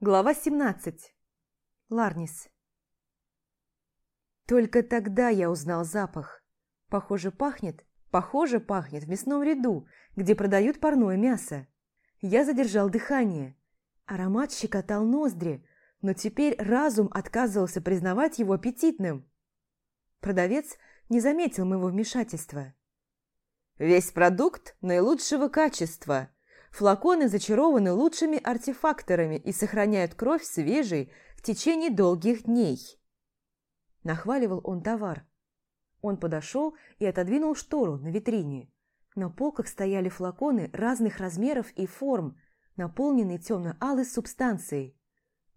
Глава 17. Ларнис. Только тогда я узнал запах. Похоже, пахнет, похоже, пахнет в мясном ряду, где продают парное мясо. Я задержал дыхание. Аромат щекотал ноздри, но теперь разум отказывался признавать его аппетитным. Продавец не заметил моего вмешательства. «Весь продукт наилучшего качества», Флаконы зачарованы лучшими артефакторами и сохраняют кровь свежей в течение долгих дней. Нахваливал он товар. Он подошел и отодвинул штору на витрине. На полках стояли флаконы разных размеров и форм, наполненные темно-алой субстанцией.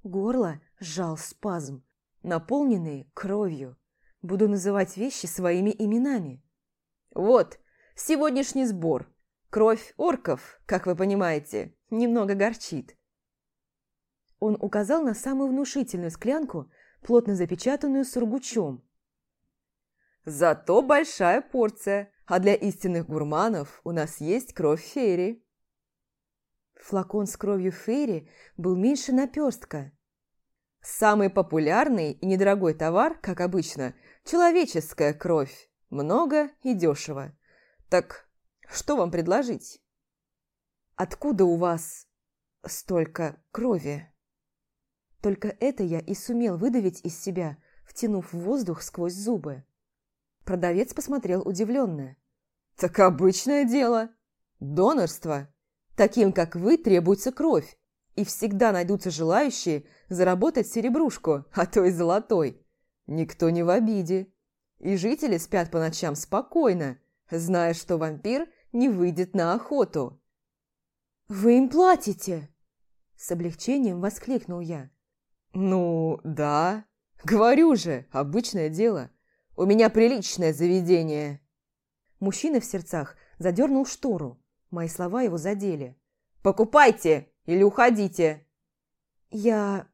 Горло сжал спазм, наполненные кровью. Буду называть вещи своими именами. «Вот, сегодняшний сбор. Кровь орков, как вы понимаете, немного горчит. Он указал на самую внушительную склянку, плотно запечатанную сургучом. Зато большая порция, а для истинных гурманов у нас есть кровь фейри. Флакон с кровью фейри был меньше наперстка. Самый популярный и недорогой товар, как обычно, человеческая кровь. Много и дешево. Так что вам предложить? Откуда у вас столько крови? Только это я и сумел выдавить из себя, втянув воздух сквозь зубы. Продавец посмотрел удивленно. «Так обычное дело. Донорство. Таким, как вы, требуется кровь. И всегда найдутся желающие заработать серебрушку, а то и золотой. Никто не в обиде. И жители спят по ночам спокойно, зная, что вампир не выйдет на охоту. «Вы им платите?» С облегчением воскликнул я. «Ну, да. Говорю же, обычное дело. У меня приличное заведение». Мужчина в сердцах задернул штору. Мои слова его задели. «Покупайте или уходите!» Я...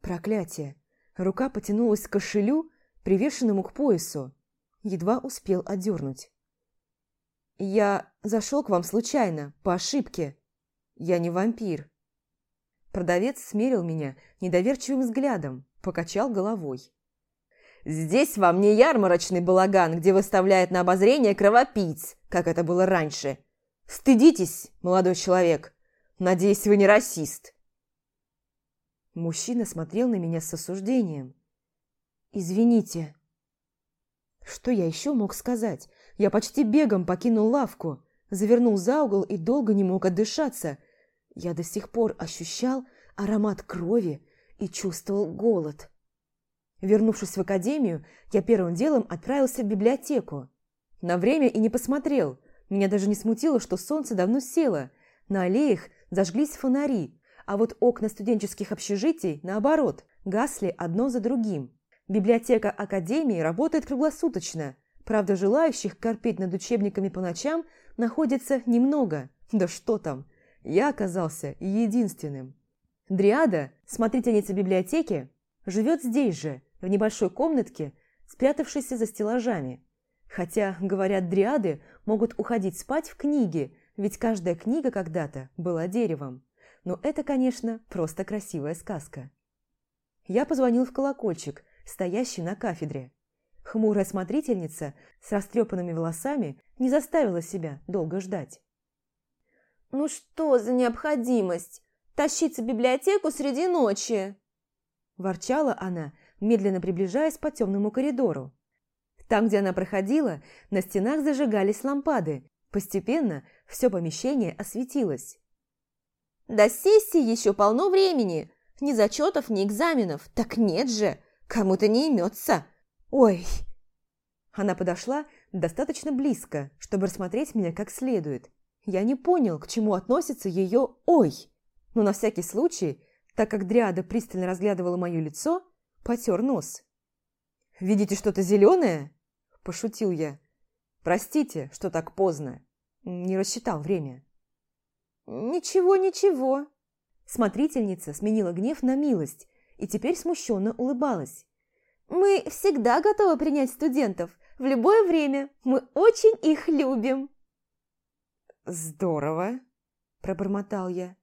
Проклятие. Рука потянулась к кошелю, привешенному к поясу. Едва успел одернуть. «Я зашел к вам случайно, по ошибке. Я не вампир». Продавец смерил меня недоверчивым взглядом, покачал головой. «Здесь вам не ярмарочный балаган, где выставляют на обозрение кровопийц, как это было раньше. Стыдитесь, молодой человек. Надеюсь, вы не расист». Мужчина смотрел на меня с осуждением. «Извините». Что я еще мог сказать? Я почти бегом покинул лавку, завернул за угол и долго не мог отдышаться. Я до сих пор ощущал аромат крови и чувствовал голод. Вернувшись в академию, я первым делом отправился в библиотеку. На время и не посмотрел. Меня даже не смутило, что солнце давно село. На аллеях зажглись фонари, а вот окна студенческих общежитий, наоборот, гасли одно за другим. Библиотека Академии работает круглосуточно – Правда, желающих корпеть над учебниками по ночам находится немного. Да что там, я оказался единственным. Дриада, смотрительница библиотеки, живет здесь же, в небольшой комнатке, спрятавшейся за стеллажами. Хотя, говорят, дриады могут уходить спать в книги, ведь каждая книга когда-то была деревом. Но это, конечно, просто красивая сказка. Я позвонил в колокольчик, стоящий на кафедре. Хмурая смотрительница с растрепанными волосами не заставила себя долго ждать. «Ну что за необходимость? Тащиться в библиотеку среди ночи!» Ворчала она, медленно приближаясь по темному коридору. Там, где она проходила, на стенах зажигались лампады. Постепенно все помещение осветилось. «До сессии еще полно времени. Ни зачетов, ни экзаменов. Так нет же, кому-то не имется. «Ой!» Она подошла достаточно близко, чтобы рассмотреть меня как следует. Я не понял, к чему относится ее «ой», но на всякий случай, так как Дриада пристально разглядывала мое лицо, потер нос. «Видите что-то зеленое?» – пошутил я. «Простите, что так поздно. Не рассчитал время». «Ничего, ничего». Смотрительница сменила гнев на милость и теперь смущенно улыбалась. Мы всегда готовы принять студентов в любое время. Мы очень их любим. Здорово, пробормотал я.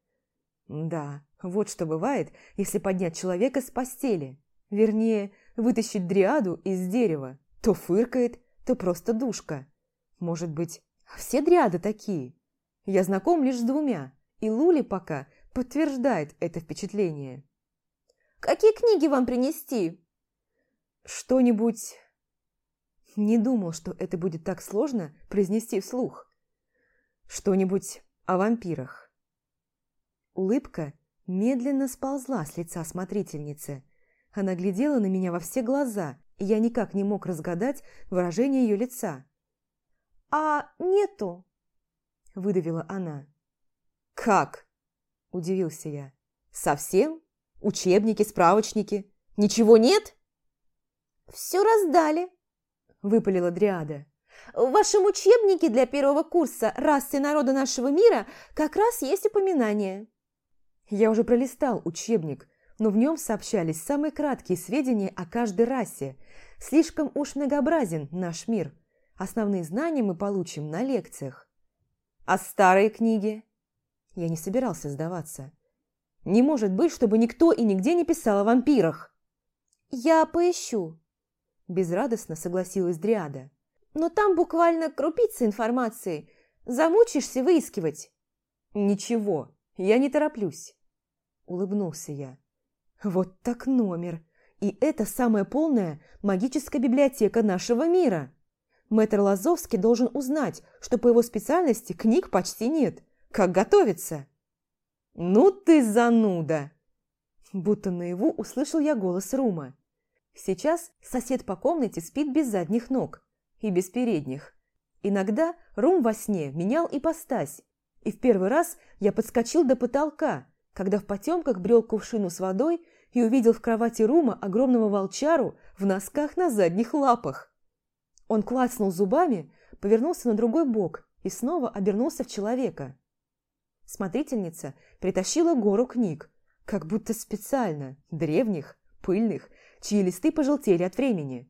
Да, вот что бывает, если поднять человека с постели. Вернее, вытащить дриаду из дерева. То фыркает, то просто душка. Может быть, все дриады такие? Я знаком лишь с двумя, и Лули пока подтверждает это впечатление. «Какие книги вам принести?» «Что-нибудь...» Не думал, что это будет так сложно произнести вслух. «Что-нибудь о вампирах». Улыбка медленно сползла с лица смотрительницы. Она глядела на меня во все глаза, и я никак не мог разгадать выражение ее лица. «А нету?» – выдавила она. «Как?» – удивился я. «Совсем? Учебники, справочники? Ничего нет?» «Все раздали», – выпалила Дриада. «В вашем учебнике для первого курса «Расы народа нашего мира» как раз есть упоминание». Я уже пролистал учебник, но в нем сообщались самые краткие сведения о каждой расе. Слишком уж многообразен наш мир. Основные знания мы получим на лекциях. А старые книги? Я не собирался сдаваться. Не может быть, чтобы никто и нигде не писал о вампирах. Я поищу. Безрадостно согласилась Дриада. Но там буквально крупица информации. Замучишься выискивать. Ничего, я не тороплюсь. Улыбнулся я. Вот так номер. И это самая полная магическая библиотека нашего мира. Мэтр Лазовский должен узнать, что по его специальности книг почти нет. Как готовиться? «Ну ты зануда!» Будто наяву услышал я голос Рума. Сейчас сосед по комнате спит без задних ног и без передних. Иногда Рум во сне менял ипостась, и в первый раз я подскочил до потолка, когда в потемках брел кувшину с водой и увидел в кровати Рума огромного волчару в носках на задних лапах. Он клацнул зубами, повернулся на другой бок и снова обернулся в человека. Смотрительница притащила гору книг, как будто специально, древних, пыльных, чьи листы пожелтели от времени.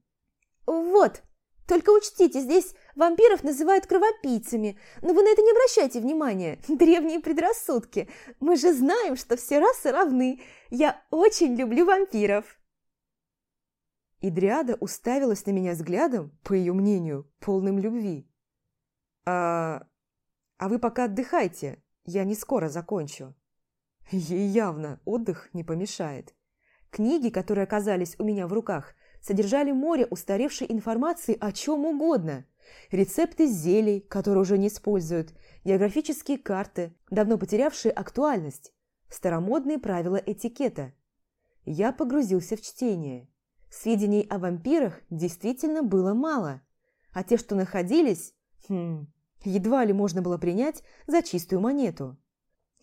«Вот, только учтите, здесь вампиров называют кровопийцами, но вы на это не обращайте внимания. Древние предрассудки. Мы же знаем, что все расы равны. Я очень люблю вампиров». И уставилась на меня взглядом, по ее мнению, полным любви. «А... а вы пока отдыхайте, я не скоро закончу». Ей явно отдых не помешает. Книги, которые оказались у меня в руках – содержали море устаревшей информации о чем угодно. Рецепты зелий, которые уже не используют, географические карты, давно потерявшие актуальность, старомодные правила этикета. Я погрузился в чтение. Сведений о вампирах действительно было мало, а те, что находились, хм, едва ли можно было принять за чистую монету.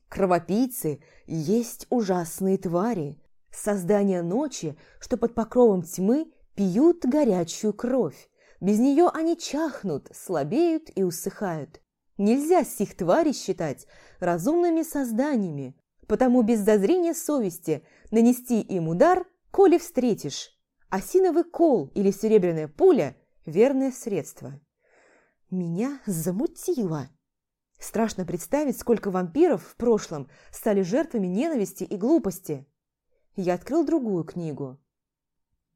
Кровопийцы есть ужасные твари, Создания ночи, что под покровом тьмы пьют горячую кровь. Без нее они чахнут, слабеют и усыхают. Нельзя сих тварей считать разумными созданиями, потому без зазрения совести нанести им удар, коли встретишь. Осиновый кол или серебряная пуля – верное средство. Меня замутило. Страшно представить, сколько вампиров в прошлом стали жертвами ненависти и глупости я открыл другую книгу.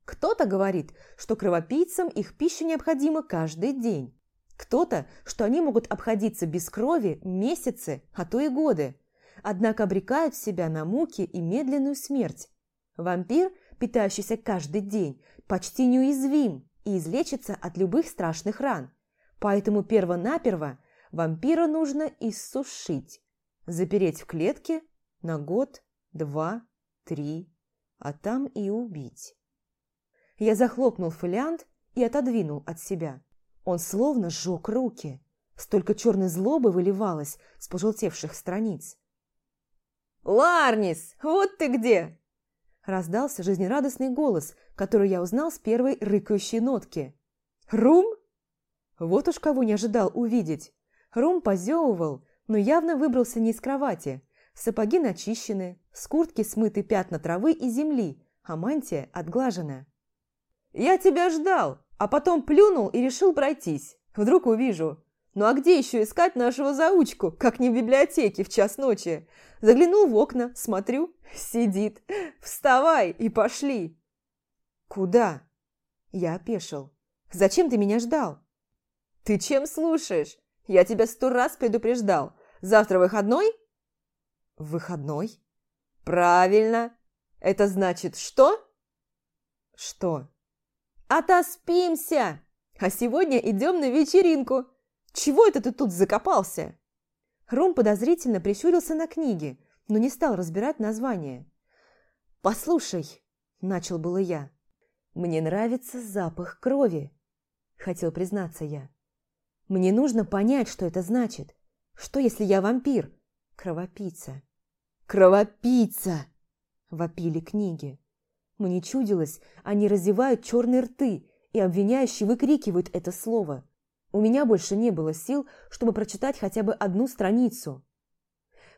Кто-то говорит, что кровопийцам их пища необходима каждый день. Кто-то, что они могут обходиться без крови месяцы, а то и годы, однако обрекают себя на муки и медленную смерть. Вампир, питающийся каждый день, почти неуязвим и излечится от любых страшных ран. Поэтому перво-наперво вампира нужно иссушить, запереть в клетке на год, два, три, а там и убить. Я захлопнул фолиант и отодвинул от себя. Он словно сжег руки. Столько черной злобы выливалось с пожелтевших страниц. «Ларнис, вот ты где!» Раздался жизнерадостный голос, который я узнал с первой рыкающей нотки. «Рум?» Вот уж кого не ожидал увидеть. Рум позевывал, но явно выбрался не из кровати, Сапоги начищены, с куртки смыты пятна травы и земли, а мантия отглажена. «Я тебя ждал, а потом плюнул и решил пройтись. Вдруг увижу. Ну а где еще искать нашего заучку, как не в библиотеке в час ночи? Заглянул в окна, смотрю, сидит. Вставай и пошли. Куда? Я опешил. Зачем ты меня ждал? Ты чем слушаешь? Я тебя сто раз предупреждал. Завтра выходной? Выходной? Правильно. Это значит что? Что? Отоспимся. А сегодня идем на вечеринку. Чего это ты тут закопался? Ром подозрительно прищурился на книги, но не стал разбирать название. «Послушай», – начал было я, – «мне нравится запах крови», – хотел признаться я. «Мне нужно понять, что это значит. Что, если я вампир? Кровопийца». «Кровопийца!» – вопили книги. Мне чудилось, они разевают черные рты и обвиняющие выкрикивают это слово. У меня больше не было сил, чтобы прочитать хотя бы одну страницу.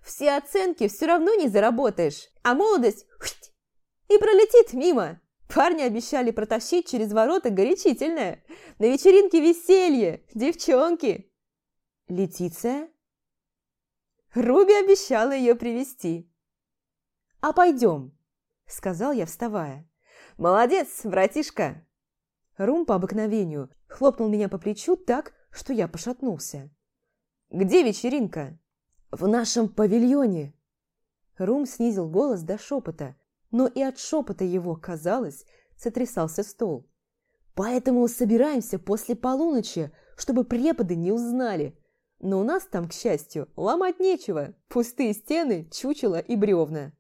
«Все оценки все равно не заработаешь, а молодость и пролетит мимо!» Парни обещали протащить через ворота горячительное. На вечеринке веселье, девчонки. Летиция? Руби обещала ее привести. А пойдем, сказал я, вставая. Молодец, братишка. Рум по обыкновению хлопнул меня по плечу так, что я пошатнулся. «Где вечеринка?» «В нашем павильоне!» Рум снизил голос до шепота, но и от шепота его, казалось, сотрясался стол. «Поэтому собираемся после полуночи, чтобы преподы не узнали. Но у нас там, к счастью, ломать нечего, пустые стены, чучело и бревна».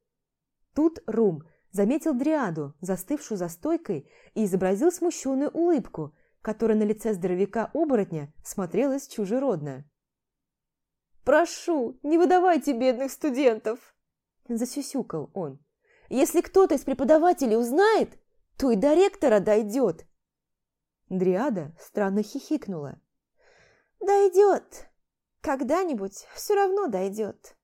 Тут Рум заметил Дриаду, застывшую за стойкой, и изобразил смущенную улыбку, которая на лице здоровяка-оборотня смотрелась чужеродно. «Прошу, не выдавайте бедных студентов!» Засюсюкал он. «Если кто-то из преподавателей узнает, то и до ректора дойдет!» Дриада странно хихикнула. «Дойдет! Когда-нибудь все равно дойдет!»